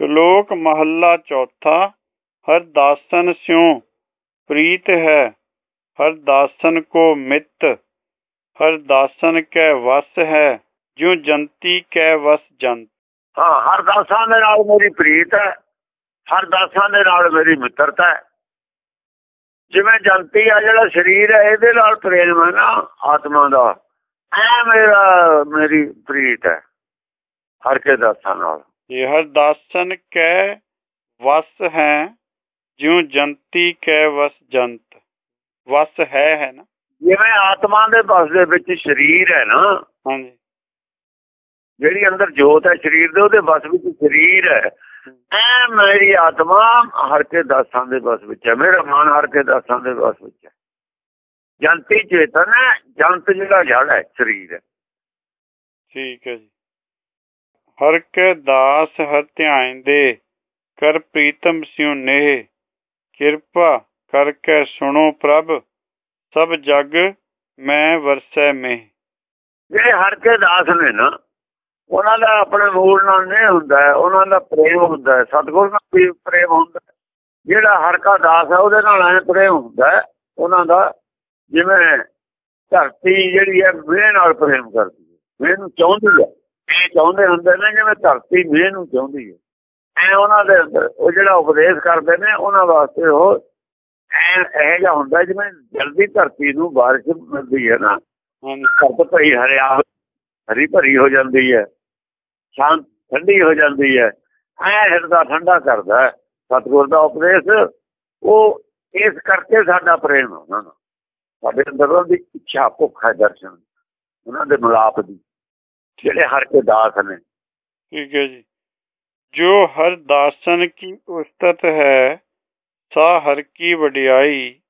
ਸ਼ਲੋਕ ਮਹੱਲਾ ਚੌਥਾ ਹਰਦਾਸਨ ਸਿਉ, ਪ੍ਰੀਤ ਹੈ ਹਰਦਾਸਨ ਕੋ ਮਿੱਤ, ਹਰ ਕੈ ਵਸ ਹੈ, ਜਿਉ ਜੰਤੀ ਕੈ ਵਸ ਜੰਤ। ਹਾਂ, ਹਰ ਦੇ ਨਾਲ ਮੇਰੀ ਪ੍ਰੀਤ ਹੈ ਹਰਦਾਸਾਂ ਦੇ ਨਾਲ ਮੇਰੀ ਮਿੱਤਰਤਾ ਹੈ। ਜਿਵੇਂ ਜੰਤੀ ਆ, ਜਿਹੜਾ ਸਰੀਰ ਹੈ, ਇਹਦੇ ਨਾਲ ਪ੍ਰੇਮ ਹੈ ਨਾ, ਆਤਮਾ ਦਾ, ਐ ਮੇਰਾ, ਮੇਰੀ ਪ੍ਰੀਤ ਹੈ, ਹਰ ਕੇ ਦਾਸਾਂ ਨਾਲ। ਇਹ ਦਾਸਨ ਕੈ ਵਸ ਹੈ ਜਿਉ ਜੰਤੀ ਕੈ ਵਸ ਜੰਤ। ਵਸ ਹੈ ਹੈ ਨਾ? ਜਿਵੇਂ ਆਤਮਾ ਦੇ ਬਸ ਦੇ ਵਿੱਚ ਸਰੀਰ ਹੈ ਨਾ ਹਾਂਜੀ। ਜਿਹੜੀ ਅੰਦਰ ਜੋਤ ਹੈ ਸਰੀਰ ਦੇ ਉਹਦੇ ਬਸ ਵਿੱਚ ਸਰੀਰ ਹੈ। ਐ ਮੇਰੀ ਆਤਮਾ ਹਰ ਕੇ ਦਾਸਾਂ ਦੇ ਬਸ ਵਿੱਚ ਹੈ ਮੇਰਾ ਮਨ ਹਰ ਕੇ ਦਾਸਾਂ ਦੇ ਬਸ ਵਿੱਚ ਹੈ। ਜੰਤੀ ਚੇਤਨ ਹੈ ਜੰਤ ਜਿਹੜਾ ਜੜ ਹੈ ਸਰੀਰ ਹੈ। ਠੀਕ ਹੈ ਜੀ। ਹਰ ਕੇ ਦਾਸ ਹਰ ਧਿਆਨ ਦੇ, ਕਰ ਪ੍ਰੀਤਮ ਸਿਉ ਨੇਹ। ਕਿਰਪਾ ਕਰਕੇ ਸੁਣੋ ਪ੍ਰਭ, ਸਭ ਜਗ ਮੈਂ ਵਰਸੈ ਮੇ ਜਿਹੜੇ ਹਰ ਕੇ ਦਾਸ ਨੇ ਨਾ, ਉਹਨਾਂ ਦਾ ਆਪਣੇ ਮੂਲ ਨਾਲ ਨਹੀਂ ਹੁੰਦਾ, ਉਹਨਾਂ ਦਾ ਪ੍ਰੇਮ ਹੁੰਦਾ ਹੈ ਨਾਲ ਪ੍ਰੇਮ ਹੁੰਦਾ। ਹੈ। ਜਿਹੜਾ ਹਰ ਕਾ ਦਾਸ ਹੈ, ਉਹਦੇ ਨਾਲ ਐ ਪ੍ਰੇਮ ਹੁੰਦਾ ਹੈ ਉਹਨਾਂ ਦਾ ਜਿਵੇਂ ਧਰਤੀ ਜਿਹੜੀ ਹੈ ਮੇਹ ਨਾਲ ਪ੍ਰੇਮ ਕਰਦੀ ਹੈ ਮੇਹ ਨੂੰ ਚਾਹੁੰਦੀ ਹੈ। ਇਹ ਚਾਹੁੰਦੇ ਹੁੰਦੇ ਨੇ ਜਿਵੇਂ ਧਰਤੀ ਮੇਹ ਨੂੰ ਚਾਹੁੰਦੀ ਹੈ। ਐ ਉਹਨਾਂ ਦੇ ਅੰਦਰ ਉਹ ਜਿਹੜਾ ਉਪਦੇਸ਼ ਕਰਦੇ ਨੇ, ਉਹਨਾਂ ਵਾਸਤੇ ਉਹ ਐ ਇਹ ਜਿਹਾ ਹੁੰਦਾ ਜਿਵੇਂ ਜਲਦੀ ਧਰਤੀ ਨੂੰ ਬਾਰਿਸ਼ ਮਿਲਦੀ ਹੈ ਨਾ। ਹਾਂਜੀ ਭਰੀ ਹਰਿਆ, ਹਰੀ ਭਰੀ ਹੋ ਜਾਂਦੀ ਹੈ। ਸ਼ਾਂਤ, ਠੰਡੀ ਹੋ ਜਾਂਦੀ ਹੈ। ਐ ਹਿਰਦਾ ਠੰਡਾ ਕਰਦਾ ਹੈ। ਸਤਿਗੁਰ ਦਾ ਉਪਦੇਸ਼ ਉਹ ਇਸ ਕਰਕੇ ਸਾਡਾ ਪ੍ਰੇਮ ਹੈ ਉਹਨਾਂ ਨਾਲ ਸਾਡੇ ਅੰਦਰ ਉਹਨਾਂ ਦੀ ਇੱਛਾ, ਭੁੱਖ ਹੈ ਦਰਸ਼ਨ। ਉਹਨਾਂ ਦੇ ਮਿਲਾਪ ਦੀ। ਜਿਹੜੇ ਹਰ ਕੇ ਦਾਸ ਨੇ। ਠੀਕ ਹੈ ਜੀ। ਜੋ ਹਰ ਦਾਸਨ ਕੀ ਉਸਤਤ ਹੈ ਸਾ ਹਰ ਕੀ ਵਡਿਆਈ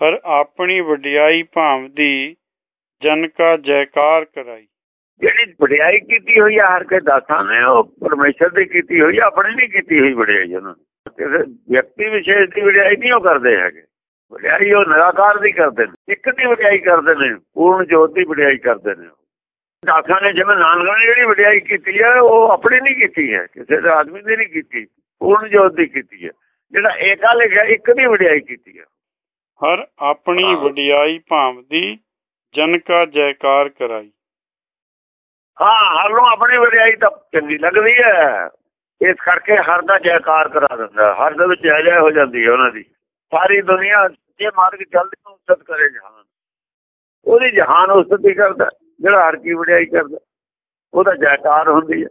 ਹਰ ਆਪਣੀ ਵਡਿਆਈ ਭਾਵਦੀ ਜਨ ਕਾ ਜੈਕਾਰ ਕਰਾਈ। ਜਿਹੜੀ ਵਡਿਆਈ ਕੀਤੀ ਹੋਈ ਹੈ ਹਰ ਕੇ ਦਾਸਾਂ ਨੇ ਉਹ ਪਰਮੇਸ਼ਰ ਦੀ ਕੀਤੀ ਹੋਈ ਆਪਣੀ ਨਹੀਂ ਕੀਤੀ ਹੋਈ ਵਡਿਆਈ ਉਹਨਾਂ ਨੇ ਕਿਸੇ ਵਿਅਕਤੀ ਵਿਸ਼ੇਸ਼ ਦੀ ਵਡਿਆਈ ਨਹੀਂ ਉਹ ਕਰਦੇ ਹੈਗੇ। ਵਡਿਆਈ ਉਹ ਨਿਰਾਕਾਰ ਦੀ ਕਰਦੇ ਨੇ ਇੱਕ ਦੀ ਵਡਿਆਈ ਕਰਦੇ ਨੇ ਪੂਰਨ ਜੋਤ ਦੀ ਵਡਿਆਈ ਕਰਦੇ ਨੇ ਦਾਸਾਂ ਨੇ ਜਿਵੇਂ ਨਾਨਕਾਂ ਨੇ ਜਿਹੜੀ ਵਡਿਆਈ ਕੀਤੀ ਹੈ ਉਹ ਆਪਣੀ ਨਹੀਂ ਕੀਤੀ ਹੈ ਕਿਸੇ ਦੇ ਆਦਮੀ ਦੀ ਨਹੀਂ ਕੀਤੀ ਪੂਰਨ ਜੋਤ ਦੀ ਕੀਤੀ ਹੈ। ਜਿਹੜਾ ਏਕਾ ਲਿਖਿਆ ਇੱਕ ਦੀ ਵਡਿਆਈ ਕੀਤੀ ਹੈ ਹਰ ਆਪਣੀ। ਵਡਿਆਈ ਭਾਵਦੀ ਜਨ ਕਾ ਜੈਕਾਰ ਕਰਾਈ। ਹਾਂ ਹਰ ਨੂੰ ਆਪਣੀ ਵਡਿਆਈ ਤਾਂ ਚੰਗੀ ਲੱਗਦੀ ਹੈ। ਇਸ ਕਰਕੇ ਹਰ ਦਾ ਜੈਕਾਰ ਕਰਾ ਦਿੰਦਾ। ਹਰ ਦੇ ਵਿੱਚ ਜੈ ਹੋ ਜਾਂਦੀ ਹੈ ਉਹਨਾਂ ਦੀ। ਸਾਰੀ ਦੁਨੀਆ ਜੇ ਮਾਰਗ ਚੱਲਦੀ ਨੂੰ ਉਸਤ ਕਰੇ ਜਹਾਨ। ਉਹਦੀ ਜਹਾਨ ਉਸਤਤੀ ਕਰਦਾ ਜਿਹੜਾ ਹਰ ਕੀ ਵਡਿਆਈ ਕਰਦਾ ਉਹਦਾ ਜੈਕਾਰ ਹੁੰਦੀ ਹੈ।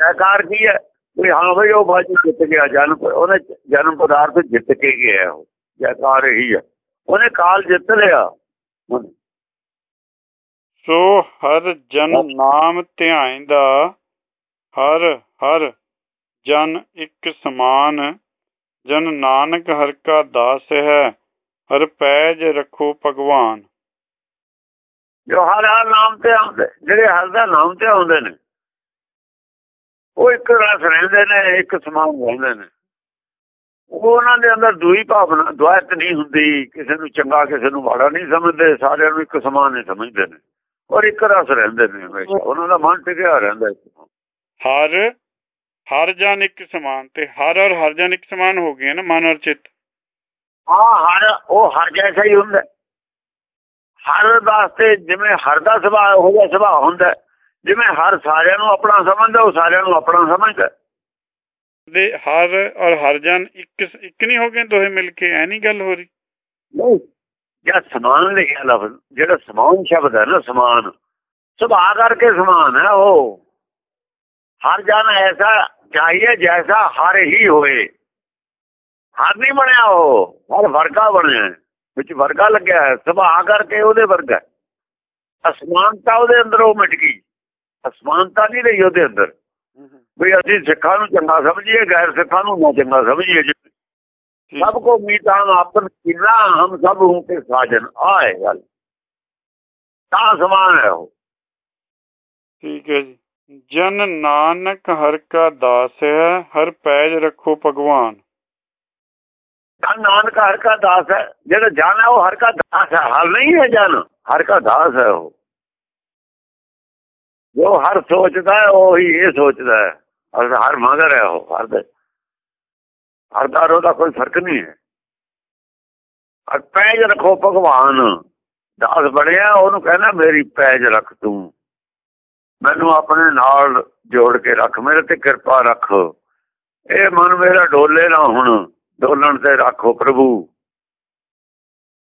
ਜੈਕਾਰ ਕੀ ਹੈ? ਵੀ ਹਾਂ ਬਈ ਉਹ ਬਾਜੀ ਜਿੱਤ ਗਿਆ ਜਨਮ ਉਹਨੇ ਜਨਮ ਪਦਾਰਥ ਜਿੱਤ ਕੇ ਗਿਆ ਉਹ। ਜੈਕਾਰ ਇਹੀ ਹੈ। ਉਹਨੇ ਕਾਲ ਜਿੱਤ ਲਿਆ। ਸੋ ਹਰ ਜਨ ਨਾਮ ਧਿਆਇਂਦਾ ਹਰ ਹਰ ਜਨ ਇੱਕ ਸਮਾਨ। ਜਨ ਨਾਨਕ ਹਰ ਕਾ ਦਾਸ ਹੈ ਹਰ ਪੈਜ ਰੱਖੋ ਭਗਵਾਨ। ਜੋ ਹਰ ਹਰ ਨਾਮ ਤੇ ਆਉਂਦੇ ਜਿਹੜੇ ਹਰ ਦਾ ਨਾਮ ਤੇ ਆਉਂਦੇ ਨੇ ਉਹ ਇੱਕ ਰਸ ਰਹਿੰਦੇ ਨੇ ਇੱਕ ਸਮਾਨ ਰਹਿੰਦੇ ਨੇ। ਉਹ ਉਹਨਾਂ ਦੇ ਅੰਦਰ ਦੂਈ ਭਾਵਨਾ ਦੁਆਇਤ ਨਹੀਂ ਹੁੰਦੀ ਕਿਸੇ ਨੂੰ ਚੰਗਾ ਕਿਸੇ ਨੂੰ ਮਾੜਾ ਨਹੀਂ ਸਮਝਦੇ ਸਾਰਿਆਂ ਨੂੰ ਇੱਕ ਸਮਾਨ ਹੀ ਸਮਝਦੇ ਨੇ। ਔਰ ਇੱਕ ਰਸ ਰਹਿੰਦੇ ਨੇ ਹਮੇਸ਼ਾ ਉਹਨਾਂ ਦਾ ਮਨ ਟਿਕਿਆ ਰਹਿੰਦਾ ਹਰ ਹਰ ਜਨ ਇੱਕ ਸਮਾਨ ਤੇ ਹਰ ਔਰ ਹਰ ਜਨ ਇੱਕ ਸਮਾਨ ਹੋ ਗਏ ਨਾ ਮਨ ਔਰ ਚਿੱਤ। ਹਾਂ ਹਰ ਉਹ ਹਰ ਜੈਸਾ ਹੀ ਹੁੰਦਾ। ਹਰ ਵਾਸਤੇ ਜਿਵੇਂ ਹਰ ਦਾ ਸੁਭਾਅ ਉਹ ਜਿਹਾ ਸੁਭਾਅ ਹੁੰਦਾ। ਜਿਵੇਂ ਹਰ ਸਾਰਿਆਂ ਨੂੰ ਆਪਣਾ ਸਮਝਦਾ ਉਹ ਸਾਰਿਆਂ ਨੂੰ ਆਪਣਾ ਸਮਝਦਾ। ਦੇ ਹਰ ਔਰ ਹਰ ਜਨ ਇੱਕ ਇੱਕ ਨਹੀਂ ਹੋ ਗਏ ਦੋਹੇ ਮਿਲ ਕੇ ਐ ਨਹੀਂ ਗੱਲ ਹੋ ਰਹੀ ਨਹੀਂ ਜਿਹੜਾ ਸਮਾਨ ਲਿਖਿਆ ਲਫ਼ਜ਼ ਜਿਹੜਾ ਸਮਾਨ ਸ਼ਬਦ ਹੈ ਨਾ ਸਮਾਨ ਸੁਭਾਅ ਕਰਕੇ ਸਮਾਨ ਹੈ ਉਹ ਹਰ ਜਨ ਐਸਾ ਚਾਹੀਏ ਜੈਸਾ ਹਰ ਹੀ ਹੋਏ ਹਰ ਨਹੀਂ ਬਣਿਆ ਉਹ ਹਰ ਵਰਗਾ ਬਣਿਆ। ਵਿੱਚ ਵਰਗਾ ਲੱਗਿਆ ਹੈ ਸੁਭਾਅ ਕਰਕੇ ਉਹਦੇ ਵਰਗਾ। ਅਸਮਾਨਤਾ ਉਹਦੇ ਅੰਦਰ ਉਹ ਮਿਟ ਗਈ। ਅਸਮਾਨਤਾ ਨਹੀਂ ਰਹੀ ਉਹਦੇ ਅੰਦਰ। ਵੀ ਅਸੀਂ ਸਿੱਖਾਂ ਨੂੰ ਚੰਗਾ ਸਮਝੀਏ ਗੈਰ ਸਿੱਖਾਂ ਨੂੰ ਨਾ ਚੰਗਾ ਸਮਝੀਏ। ਸਭ ਕੋ ਮੀਤਾਨ ਆਪਨ ਕਿਲਾ ਹਮ ਸਭ ਹੂੰ ਕੇ ਸਾਜਨ। ਆਏ ਗੱਲ। ਤਾਂ ਸਮਾਨ ਹੈ ਉਹ। ਠੀਕ ਹੈ ਜੀ। ਜਨ ਨਾਨਕ ਹਰ ਕਾ ਦਾਸ ਹੈ ਹਰ ਪੈਜ ਰੱਖੋ ਭਗਵਾਨ। ਨਾਨਕ ਹਰ ਕਾ ਦਾਸ ਹੈ, ਜਿਹੜਾ ਜਨ ਹੈ ਉਹ ਹਰ ਕਾ ਦਾਸ ਹੈ। ਹਰ ਨਹੀਂ ਹੈ ਜਨ, ਹਰ ਕਾ ਦਾਸ ਹੈ ਉਹ। ਜੋ ਹਰ ਸੋਚਦਾ ਹੈ, ਉਹ ਹੀ ਇਹ ਸੋਚਦਾ ਹੈ। ਹਰ ਹਰ ਮਗਰ ਹੈ ਉਹ, ਹਰ ਦੇ ਹਰ ਦਾ ਉਹਦਾ ਕੋਈ ਫ਼ਰਕ ਨਹੀਂ ਹੈ। ਅਰ ਪੈਜ ਰੱਖੋ ਭਗਵਾਨ। ਦਾਸ ਬਣਿਆ, ਉਹਨੂੰ ਕਹਿੰਦਾ, ਮੇਰੀ ਪੈਜ ਰੱਖ ਤੂੰ। ਮੈਨੂੰ ਆਪਣੇ ਨਾਲ ਜੋੜ ਕੇ ਰੱਖ। ਮੇਰੇ ਤੇ ਕਿਰਪਾ ਰੱਖ। ਇਹ ਮਨ ਮੇਰਾ ਡੋਲੇ ਨਾ ਹੁਣ। ਡੋਲਣ ਤੇ ਰੱਖੋ ਪ੍ਰਭੂ।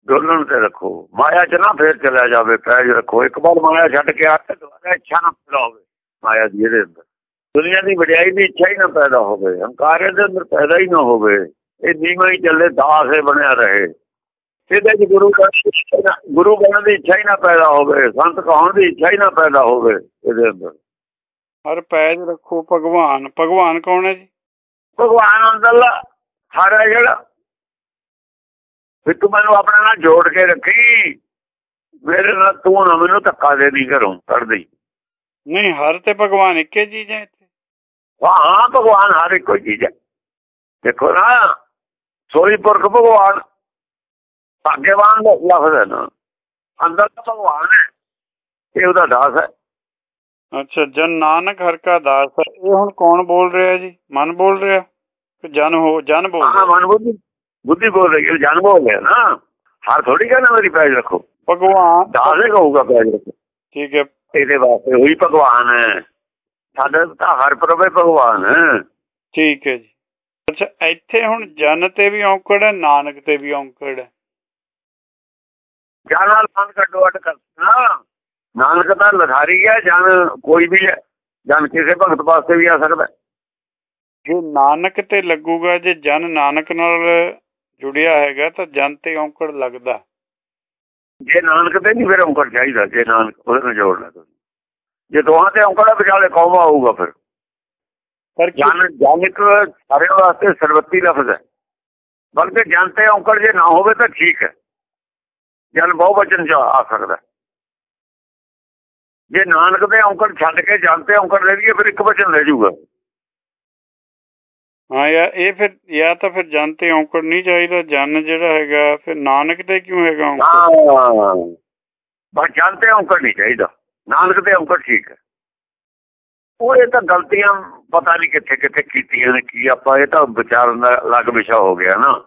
ਡੋਲਣ ਤੇ ਰੱਖੋ। ਮਾਇਆ ਚ ਨਾ ਫੇਰ ਚਲਾ ਜਾਵੇ ਪੈਜ ਰੱਖੋ। ਇੱਕ ਵਾਰ ਮਾਇਆ ਛੱਡ ਕੇ ਆ ਕੇ ਦੁਬਾਰਾ ਇੱਛਾ ਨਾ ਪੈਦਾ ਹੋਵੇ ਮਾਇਆ ਦੀ ਇਹਦੇ ਅੰਦਰ। ਦੁਨੀਆ ਦੀ ਵਡਿਆਈ ਦੀ ਇੱਛਾ ਹੀ ਨਾ ਪੈਦਾ ਹੋਵੇ ਹੰਕਾਰ ਦੇ ਅੰਦਰ ਪੈਦਾ ਹੀ ਨਾ ਹੋਵੇ। ਇਹ ਨੀਵਾਂ ਹੀ ਚੱਲੇ ਦਾਸ ਹੀ ਬਣਿਆ ਰਹੇ। ਇਹਦੇ ਚ ਗੁਰੂ ਗੁਰੂ ਬਣਨ ਦੀ ਇੱਛਾ ਹੀ ਨਾ ਪੈਦਾ ਹੋਵੇ ਸੰਤ ਕਹਾਉਣ ਦੀ ਇੱਛਾ ਹੀ ਨਾ ਪੈਦਾ ਹੋਵੇ ਇਹਦੇ ਅੰਦਰ। ਹਰ ਪੈਜ ਰੱਖੋ ਭਗਵਾਨ। ਭਗਵਾਨ ਕੌਣ ਹੈ ਜੀ? ਭਗਵਾਨ ਅੰਦਰਲਾ ਸਾਰਾ ਜਿਹੜਾ ਫਿਰ ਤੂੰ ਮੈਨੂੰ ਆਪਣੇ ਨਾਲ ਜੋੜ ਕੇ ਰੱਖੀ। ਮੇਰੇ ਨਾਲ ਤੂੰ ਨਾ ਮੈਨੂੰ ਧੱਕਾ ਦੇ ਦੀ ਘਰੋਂ ਕੱਢਦੀ ਨਹੀਂ ਹਰ ਤੇ ਭਗਵਾਨ ਇੱਕੇ ਚੀਜ਼ ਹੈ ਇੱਥੇ। ਹਾਂ ਭਗਵਾਨ ਹਰ ਇੱਕੋ ਚੀਜ਼ ਹੈ। ਦੇਖੋ ਨਾ ਸੋਈ ਪੁਰਖ ਭਗਵਾਨ ਭਾਗਿਆਵਾਨ ਦਾ ਲਫ਼ਜ਼ ਹੈ ਨਾ। ਅੰਦਰ ਭਗਵਾਨ ਹੈ ਇਹ ਉਹਦਾ ਦਾਸ ਹੈ। ਅੱਛਾ ਜਨ ਨਾਨਕ ਹਰ ਕਾ ਦਾਸ ਹੈ। ਇਹ ਹੁਣ ਕੌਣ ਬੋਲ ਰਿਹਾ ਜੀ? ਮਨ ਬੋਲ ਰਿਹਾ? ਜਨ ਹੋ ਜਨ ਬੋਲ ਹਾਂ ਮਨ ਬੁੱਧੀ ਬੁੱਧੀ ਬੋਲ ਰਹੀ ਹੈ ਜਨ ਬੋਲ ਰਿਹਾ ਨਾ। ਹਰ ਥੋੜੀ ਕਹਿੰਦਾ ਮੇਰੀ ਪੈਜ ਰੱਖੋ। ਭਗਵਾਨ। ਦਾਸ ਕਹੂਗਾ ਪੈਜ ਰੱਖੋ। ਠੀਕ ਹੈ। ਇਹਦੇ ਵਾਸਤੇ ਉਹੀ ਭਗਵਾਨ ਹੈ। ਸਾਡੇ ਤਾਂ ਹਰ ਪ੍ਰਭੇ ਭਗਵਾਨ ਹੈ। ਠੀਕ ਹੈ ਜੀ। ਅੱਛਾ ਇੱਥੇ ਹੁਣ ਜਨ ਤੇ ਵੀ ਔਂਕੜ ਹੈ ਨਾਨਕ ਤੇ ਵੀ ਔਂਕੜ ਹੈ। ਜਨ ਨਾਲ ਮਨ ਕੱਢੋ ਅਟ ਕਰਨਾ ਨਾਨਕ ਦਾ ਲਖਾਰੀ ਹੈ ਜਨ ਕੋਈ ਵੀ ਹੈ। ਜਨ ਕਿਸੇ ਭਗਤ ਵਾਸਤੇ ਵੀ ਆ ਸਕਦਾ। ਜੇ ਨਾਨਕ ਤੇ ਲੱਗੂਗਾ ਜੇ ਜਨ ਨਾਨਕ ਨਾਲ ਜੁੜਿਆ ਹੈਗਾ ਤਾਂ ਜਨ ਤੇ ਔਂਕੜ ਲੱਗਦਾ। ਜੇ ਨਾਨਕ ਤੇ ਨਹੀਂ ਫਿਰ ਔਂਕੜ ਚਾਹੀਦਾ। ਜੇ ਨਾਨਕ ਉਹਦੇ ਨਾਲ ਜੋੜਨਾ ਤੁਸੀਂ ਜੇ ਦੋਹਾਂ ਤੇ ਔਂਕੜਾ ਵਿਚਾਲੇ ਕੌਮ ਆਊਗਾ ਫਿਰ। ਪਰ ਜਨ ਜਨ ਇੱਕ ਸਾਰਿਆਂ ਵਾਸਤੇ ਸਰਵਤੀ ਲਫ਼ਜ਼ ਹੈ। ਬਲਕਿ ਜਨ ਤੇ ਔਂਕੜ ਜੇ ਨਾ ਹੋਵੇ ਤਾਂ ਠੀਕ ਹੈ। ਜਨ ਬਹੁ ਵਚਨ ਚ ਆ ਸਕਦਾ ਜੇ ਨਾਨਕ ਦੇ ਔਂਕੜ ਛੱਡ ਕੇ ਜਨ ਤੇ ਔਂਕੜ ਲੈ ਲਈਏ ਫਿਰ ਇੱਕ ਵਚਨ ਲੈ ਜਾਊਗਾ। ਹਾਂ ਯਾ ਇਹ ਫਿਰ ਜਾਂ ਤਾਂ ਫਿਰ ਜਨ ਤੇ ਔਂਕੜ ਨਹੀਂ ਚਾਹੀਦਾ ਜਨ ਜਿਹੜਾ ਹੈਗਾ ਫਿਰ ਨਾਨਕ ਤੇ ਕਿਉਂ ਹੈਗਾ ਔਂਕੜ? ਹਾਂ ਬਸ ਜਨ ਤੇ ਔਂਕੜ ਨਹੀਂ ਚਾਹੀਦਾ ਨਾਨਕ ਤੇ ਔਂਕੜ ਠੀਕ ਹੈ। ਉਹ ਇਹ ਤਾਂ ਗਲਤੀਆਂ ਪਤਾ ਨਹੀਂ ਕਿੱਥੇ ਕਿੱਥੇ ਕੀਤੀਆਂ ਨੇ ਕੀ ਆਪਾਂ ਇਹ ਤਾਂ ਵਿਚਾਰਨ ਦਾ ਅਲੱਗ ਵਿਸ਼ਾ ਹੋ ਗਿਆ ਨਾ।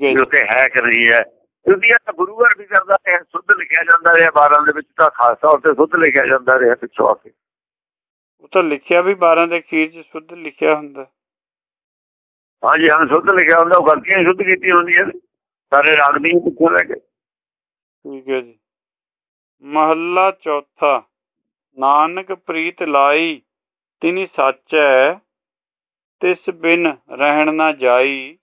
ਜੀ। ਉੱਥੇ ਹੈ ਕਿ ਨਹੀਂ ਹੈ। ਕਿਉਂਕਿ ਇਹ ਤਾਂ ਗੁਰੂ ਘਰ ਵੀ ਕਰਦਾ ਹੈ ਸੁੱਧ ਲਿਖਿਆ ਜਾਂਦਾ ਰਿਹਾ 12 ਦੇ ਵਿੱਚ ਤਾਂ ਖਾਸ ਤੌਰ ਤੇ ਸੁੱਧ ਲਿਖਿਆ ਜਾਂਦਾ ਰਿਹਾ ਪਿੱਛੋਂ ਆ ਕੇ। ਉਹ ਤਾਂ ਲਿਖਿਆ ਵੀ 12 ਦੇ ਅਖੀਰ 'ਚ ਸ਼ੁੱਧ ਲਿਖਿਆ ਹੁੰਦਾ। ਹਾਂਜੀ ਹਾਂ ਸੁੱਧ ਲਿਖਿਆ ਹੁੰਦਾ ਉਹ ਗਲਤੀਆਂ ਹੀ ਸੁੱਧ ਕੀਤੀਆਂ ਹੁੰਦੀਆਂ ਨੇ। ਸਾਰੇ ਰਾਗ ਦੀਆਂ ਪਿੱਛੋਂ ਲੈ ਕੇ। ਠੀਕ ਹੈ ਜੀ। ਮਹੱਲਾ ਚੌਥਾ ਨਾਨਕ ਪ੍ਰੀਤ ਲਾਈ ਤਿਨੀ ਸੱਚੈ ਤਿਸ ਬਿਨ ਰਹਿਣ ਨਾ ਜਾਈ।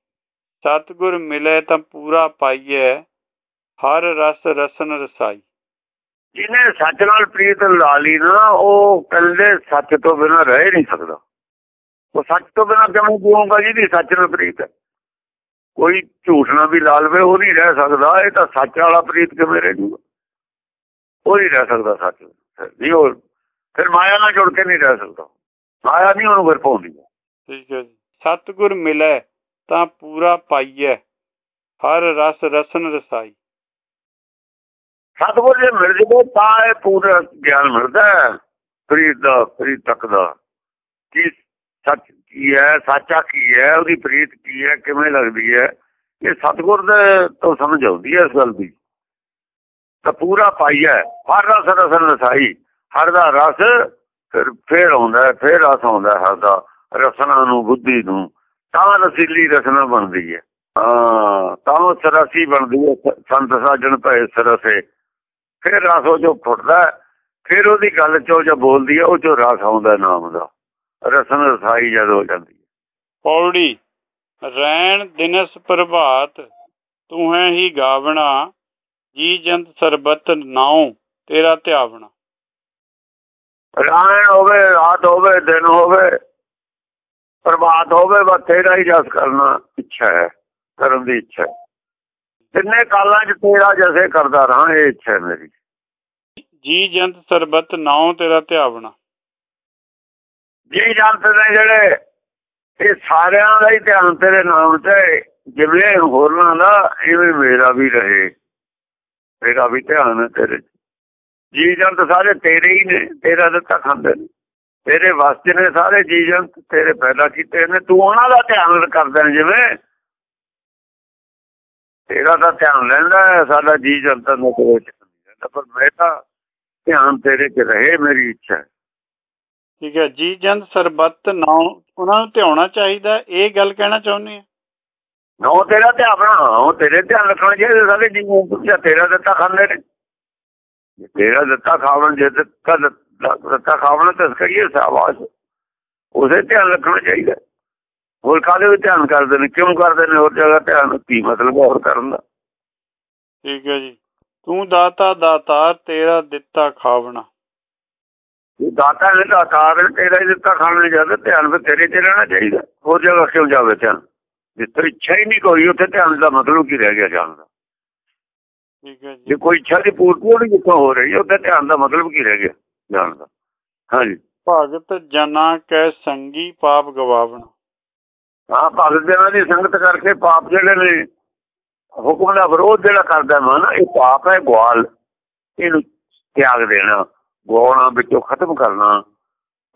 ਸਤਿਗੁਰ ਮਿਲੇ ਤਾਂ ਪੂਰਾ ਪਾਈਐ ਹਰ ਰਸ ਰਸਨ ਰਸਾਈ। ਜਿਹਨੇ ਸੱਚ ਨਾਲ ਪ੍ਰੀਤ ਲਾ ਲਈ ਨਾ ਉਹ ਕੱਲੇ ਸੱਚ ਤੋਂ ਬਿਨਾਂ ਰਹਿ ਨਹੀਂ ਸਕਦਾ। ਉਹ ਸੱਚ ਤੋਂ ਬਿਨਾਂ ਕਿਵੇਂ ਜੀਊਗਾ ਜਿਹਦੀ ਸੱਚ ਨਾਲ ਪ੍ਰੀਤ? ਹੈ ਕੋਈ ਝੂਠ ਨਾਲ ਵੀ ਲਾ ਲਵੇ ਉਹ ਨਹੀਂ ਰਹਿ ਸਕਦਾ। ਇਹ ਤਾਂ ਸੱਚ ਵਾਲਾ ਪ੍ਰੀਤ ਕਿਵੇਂ ਰਹਿ ਜੂਗਾ? ਉਹ ਨਹੀਂ ਰਹਿ ਸਕਦਾ ਸੱਚ। ਨਹੀਂ ਉਹ ਫਿਰ ਮਾਇਆ ਨਾਲ ਜੁੜ ਕੇ ਨਹੀਂ ਰਹਿ ਸਕਦਾ। ਮਾਇਆ ਨਹੀਂ ਉਹਨੂੰ ਫਿਰ ਪਾਉਂਦੀ। ਠੀਕ ਹੈ ਸਤਿਗੁਰ ਮਿਲੇ ਤਾਂ ਪੂਰਾ ਪਾਈਐ। ਹਰ ਰਸ ਰਸਨ ਰਸਾਈ। ਸਤਿਗੁਰ ਜੇ ਮਿਲ ਜਵੇ ਤਾਂ ਇਹ ਪੂਰਾ ਗਿਆਨ ਮਿਲਦਾ ਹੈ ਪ੍ਰੀਤ ਦਾ ਪ੍ਰੀਤ ਤੱਕ ਦਾ। ਕੀ ਸੱਚ ਕੀ ਹੈ, ਸਾਚਾ ਕੀ ਹੈ, ਉਹਦੀ ਪ੍ਰੀਤ ਕੀ ਹੈ, ਕਿਵੇਂ ਲੱਗਦੀ ਹੈ, ਇਹ ਸਤਿਗੁਰ ਦੇ ਤੋਂ ਸਮਝ ਆਉਂਦੀ ਹੈ ਇਸ ਗੱਲ ਦੀ। ਤਾਂ ਪੂਰਾ ਪਾਈਆ ਹਰ ਰਸ ਰਸਨ ਰਸਾਈ, ਹਰ ਦਾ ਰਸ ਫਿਰ ਫੇਰ ਆਉਂਦਾ ਫੇਰ ਰਸ ਆਉਂਦਾ ਹਰ ਦਾ, ਰਸਨਾ ਨੂੰ, ਬੁੱਧੀ ਨੂੰ, ਤਾਂ ਰਸੀਲੀ ਰਸਨਾ ਬਣਦੀ ਹੈ। ਹਾਂ, ਤਾਂ ਉਹ ਸਰਸੀ ਬਣਦੀ ਹੈ ਸੰਤ ਸਾਜਣ ਭਏ ਸਰਸੇ ਫਿਰ ਰਸ ਜੋ ਫੁੱਟਦਾ ਫਿਰ ਉਹਦੀ ਗੱਲ ਚੋਂ ਜੋ ਬੋਲਦੀ ਹੈ, ਉਹ ਜੋ ਰਸ ਆਉਂਦਾ ਨਾਮ ਦਾ। ਰਸਨ ਰਸਾਈ ਜਦ ਹੋ ਜਾਂਦੀ ਹੈ। ਪੌੜੀ ਰੈਣ ਦਿਨਸ ਪ੍ਰਭਾਤ ਤੂੰ ਹੈ ਹੀ ਗਾਵਣਾ ਜੀ ਜੰਤ ਸਰਬਤ ਨਾਉ ਤੇਰਾ ਧਿਆਵਣਾ ਰਾਣ ਹੋਵੇ ਰਾਤ ਹੋਵੇ ਦਿਨ ਹੋਵੇ ਪ੍ਰਭਾਤ ਹੋਵੇ ਬਸ ਤੇਰਾ ਹੀ ਜਸ ਕਰਨਾ ਇੱਛਾ ਹੈ ਕਰਨ ਦੀ ਇੱਛਾ ਤਿੰਨੇ ਕਾਲਾਂ 'ਚ ਤੇਰਾ ਜਸੇ ਕਰਦਾ ਰਹਾਂ ਇਹ ਇੱਛਾ ਮੇਰੀ। ਜੀ ਜੰਤ ਸਰਬਤ ਨਾਉ ਤੇਰਾ ਧਿਆਵਣਾ ਜੀ ਜੰਤ ਨੇ ਜਿਹੜੇ ਇਹ ਸਾਰਿਆਂ ਦਾ ਹੀ ਧਿਆਨ ਤੇਰੇ ਨਾਮ ਤੇ, ਜਿਵੇਂ ਹੋਰਨਾਂ ਦਾ, ਇਵੇਂ ਮੇਰਾ ਵੀ ਰਹੇ। ਮੇਰਾ ਵੀ ਧਿਆਨ ਤੇਰੇ ਜੀ ਜੰਤ ਸਾਰੇ ਤੇਰੇ ਹੀ ਨੇ, ਤੇਰਾ ਦਿੱਤਾ ਖਾਂਦੇ ਨੇ। ਤੇਰੇ ਵਾਸਤੇ ਨੇ ਸਾਰੇ ਜੀ ਜੰਤ, ਤੇਰੇ ਪੈਦਾ ਕੀਤੇ ਨੇ। ਤੂੰ ਉਹਨਾਂ ਦਾ ਧਿਆਨ ਕਰਦੇ ਨੇ ਜਿਵੇਂ। ਤੇਰਾ ਤਾਂ ਧਿਆਨ ਲੈਂਦਾ ਸਾਡਾ ਜੀ ਜੰਤ ਨੂੰ ਕੋਈ ਨਹੀਂ ਪਰ ਮੇਰਾ ਧਿਆਨ ਤੇਰੇ 'ਚ ਰਹੇ, ਮੇਰੀ ਇੱਛਾ ਠੀਕ ਹੈ ਜੀ ਜੰਦ ਸਰਬੱਤ ਨਾ ਉਹਨਾਂ ਨੂੰ ਧਿਆਉਣਾ ਚਾਹੀਦਾ ਇਹ ਗੱਲ ਕਹਿਣਾ ਚਾਹੁੰਦੇ ਆ। ਨੋ ਤੇਰਾ ਧਿਆਨ ਬਣਾ ਉਹ ਤੇਰੇ ਧਿਆਨ ਰੱਖਣਾ ਚਾਹੀਦਾ ਸਾਰੇ ਜੀ ਜਾਂ ਤੇਰਾ ਦਿੱਤਾ ਖਾਂਦੇ ਨੇ। ਤੇਰਾ ਦਿੱਤਾ ਖਾਵਣ ਜੇ ਦਿੱਤਾ ਦਿੱਤਾ ਖਾਵਣ ਤਾਂ ਕਰੀਏ ਸਾਵਾਸ ਉਸੇ ਧਿਆਨ ਰੱਖਣਾ ਚਾਹੀਦਾ। ਹੋਰ ਕਾਹਦੇ ਵਿੱਚ ਧਿਆਨ ਕਰਦੇ ਨੇ ਕਿਉਂ ਕਰਦੇ ਨੇ ਹੋਰ ਜਗ੍ਹਾ ਧਿਆਨ ਕੀ ਮਤਲਬ ਹੋਰ ਕਰਨ ਦਾ। ਠੀਕ ਹੈ ਜੀ। ਤੂੰ ਦਾਤਾ ਦਾਤਾਰ ਤੇਰਾ ਦਿੱਤਾ ਖਾਵਣਾ। ਦਾਤਾ ਨੇ ਦਾਤਾਰ ਨੇ ਤੇਰਾ ਹੀ ਦਿੱਤਾ ਖਾਣ ਲਈ ਜਾਂਦਾ ਧਿਆਨ ਵੀ ਤੇਰੇ ਤੇ ਰਹਿਣਾ ਚਾਹੀਦਾ। ਹੋਰ ਜਗ੍ਹਾ ਕਿਉਂ ਜਾਵੇ ਧਿਆਨ? ਤੇਰੀ ਇੱਛਾ ਹੀ ਨਹੀਂ ਕੋਈ ਉੱਥੇ ਧਿਆਨ ਦਾ ਮਤਲਬ ਕੀ ਰਹਿ ਗਿਆ ਜਾਣ ਦਾ? ਠੀਕ ਹੈ ਜੀ। ਜੇ ਕੋਈ ਇੱਛਾ ਦੀ ਪੂਰਤੀ ਹੋਣੀ ਜਿੱਥੋਂ ਹੋ ਰਹੀ ਉੱਥੇ ਧਿਆਨ ਦਾ ਮਤਲਬ ਕੀ ਰਹਿ ਗਿਆ ਜਾਣ ਦਾ? ਹਾਂਜੀ। ਭਗਤ ਜਨਾ ਕੈ ਸੰਗੀ ਪਾਪ ਗਵਾਵਣਾ। ਹਾਂ ਭਗਤ ਜਨਾਂ ਦੀ ਸੰਗਤ ਕਰਕੇ ਪਾਪ ਜਿਹੜੇ ਨੇ ਹੁਕਮ ਦਾ ਵਿਰੋਧ ਜਿਹੜਾ ਕਰਦਾ ਮਨ ਇਹ ਪਾਪ ਹੈ ਗਵਾਲ। ਇਹਨੂੰ ਤਿਆਗ ਦੇਣਾ। ਗੋਣਾ ਵਿੱਚੋਂ ਖਤਮ ਕਰਨਾ,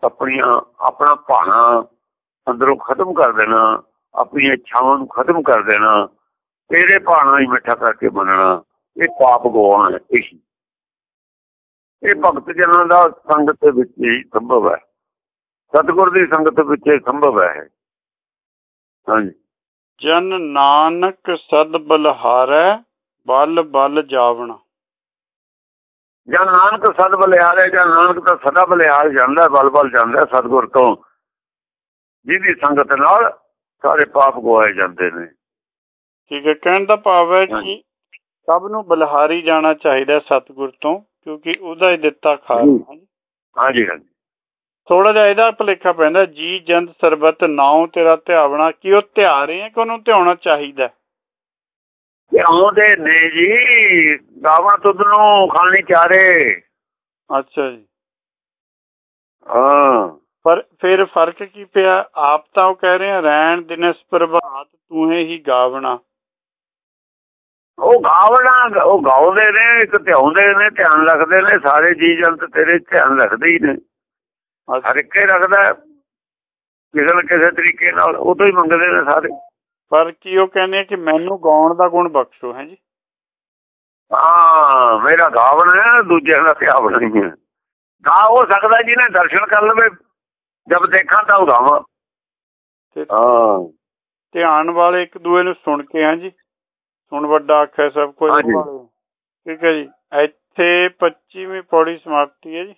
ਆਪਣੀਆਂ, ਆਪਣਾ ਭਾਣਾ ਅੰਦਰੋਂ ਖਤਮ ਕਰ ਦੇਣਾ ਆਪਣੀ ਇੱਛਾਵਾਂ ਨੂੰ ਖਤਮ ਕਰ ਦੇਣਾ, ਤੇਰੇ ਭਾਣਾ ਹੀ ਮਿੱਠਾ ਕਰਕੇ ਮੰਨਣਾ, ਇਹ ਪਾਪ ਗਵਾਉਣਾ ਹੈ, ਇਹ ਭਗਤ ਜਨਾਂ ਦਾ ਸੰਗਤ ਦੇ ਵਿੱਚ ਹੀ ਸੰਭਵ ਹੈ। ਸਤਿਗੁਰ ਦੀ ਸੰਗਤ ਵਿੱਚ ਇਹ ਸੰਭਵ ਹੈ। ਹਾਂਜੀ। ਜਨ ਨਾਨਕ ਸਦ ਬਲਹਾਰੈ, ਬਲ ਬਲ ਜਾਵਣਾ। ਜਦ ਨਾਨਕ ਸਦ ਬਲਿਆਲ ਹੈ ਜਦ ਨਾਨਕ ਤਾਂ ਸਦਾ ਬਲਿਆਲ ਜਾਂਦਾ ਬਲ ਬਲ ਜਾਂਦਾ ਸਤਗੁਰ ਤੋਂ ਜਿਹਦੀ ਸੰਗਤ ਨਾਲ ਸਾਰੇ ਪਾਪ ਗਵਾਏ ਜਾਂਦੇ ਨੇ। ਠੀਕ ਹੈ ਕਹਿਣ ਦਾ ਭਾਵ ਹੈ ਕਿ ਸਭ ਨੂੰ ਬਲਹਾਰੀ ਜਾਣਾ ਚਾਹੀਦਾ ਸਤਿਗੁਰ ਤੋਂ ਕਿਉਂਕਿ ਉਹਦਾ ਹੀ ਦਿੱਤਾ ਖਾਰ ਹਾਂਜੀ ਹਾਂਜੀ। ਥੋੜਾ ਜਿਹਾ ਇਹਦਾ ਭਲੇਖਾ ਪੈਂਦਾ ਜੀ ਜੰਦ ਸਰਬਤ ਨਾਉ ਤੇਰਾ ਧਿਆਵਣਾ ਕਿ ਉਹ ਧਿਆ ਰਹੇ ਆ ਕਿ ਉਹਨੂੰ ਧਿਆਉਣਾ ਚਾਹੀਦਾ ਆਉਂਦੇ ਨੇ ਜੀ। ਗਾਵਣ ਤੁਧ ਨੂੰ ਖਾਣੀ ਚਾਰੇ। ਅੱਛਾ ਜੀ। ਹਾਂ। ਪਰ ਫਿਰ ਫ਼ਰਕ ਕੀ ਪਿਆ? ਆਪ ਤਾਂ ਉਹ ਕਹਿ ਰਹੇ ਆ ਰਹਿਣ ਦਿਨਸ ਪ੍ਰਭਾਤ ਤੂਹੇ ਹੀ ਗਾਵਣਾ। ਉਹ ਗਾਵਣਾ ਉਹ ਗਾਉਂਦੇ ਨੇ ਇੱਕ ਧਿਆਉਂਦੇ ਨੇ ਧਿਆਨ ਰੱਖਦੇ ਨੇ ਸਾਰੇ ਜੀ ਜੰਤ ਤੇਰੇ ਧਿਆਨ ਰੱਖਦੇ ਹੀ ਨੇ। ਹਰ ਇੱਕ ਰੱਖਦਾ ਕਿਸੇ ਨਾ ਕਿਸੇ ਤਰੀਕੇ ਨਾਲ ਉਹ ਤੋਂ ਹੀ ਮੰਗਦੇ ਨੇ ਸਾਰੇ। ਪਰ ਕੀ ਉਹ ਕਹਿੰਦੇ ਕਿ ਮੈਨੂੰ ਗਾਉਣ ਦਾ ਗੁਣ ਬਖਸ਼ੋ ਹੈ ਜੀ? ਹਾਂ ਮੇਰਾ ਗਾਵਣ ਹੈ ਦੂਜਿਆਂ ਦਾ ਧਿਆਵਣ ਨਹੀਂ ਹੈ ਗਾ ਹੋ ਸਕਦਾ ਜੀ ਨੇ ਦਰਸ਼ਨ ਕਰ ਲਵੇ ਜਦ ਦੇਖਾਂ ਤਾਂ ਉਹ ਗਾਵਾਂ ਤੇ ਹਾਂ। ਧਿਆਨ ਵਾਲੇ ਇੱਕ ਦੂਏ ਨੂੰ ਸੁਣ ਕੇ ਹਾਂ ਜੀ? ਸੁਣ ਵੱਡਾ ਆਖਿਆ ਸਭ ਕੁਝ। ਠੀਕ ਹੈ ਜੀ। ਇੱਥੇ 25ਵੀਂ ਪੌੜੀ ਸਮਾਪਤੀ ਹੈ ਜੀ।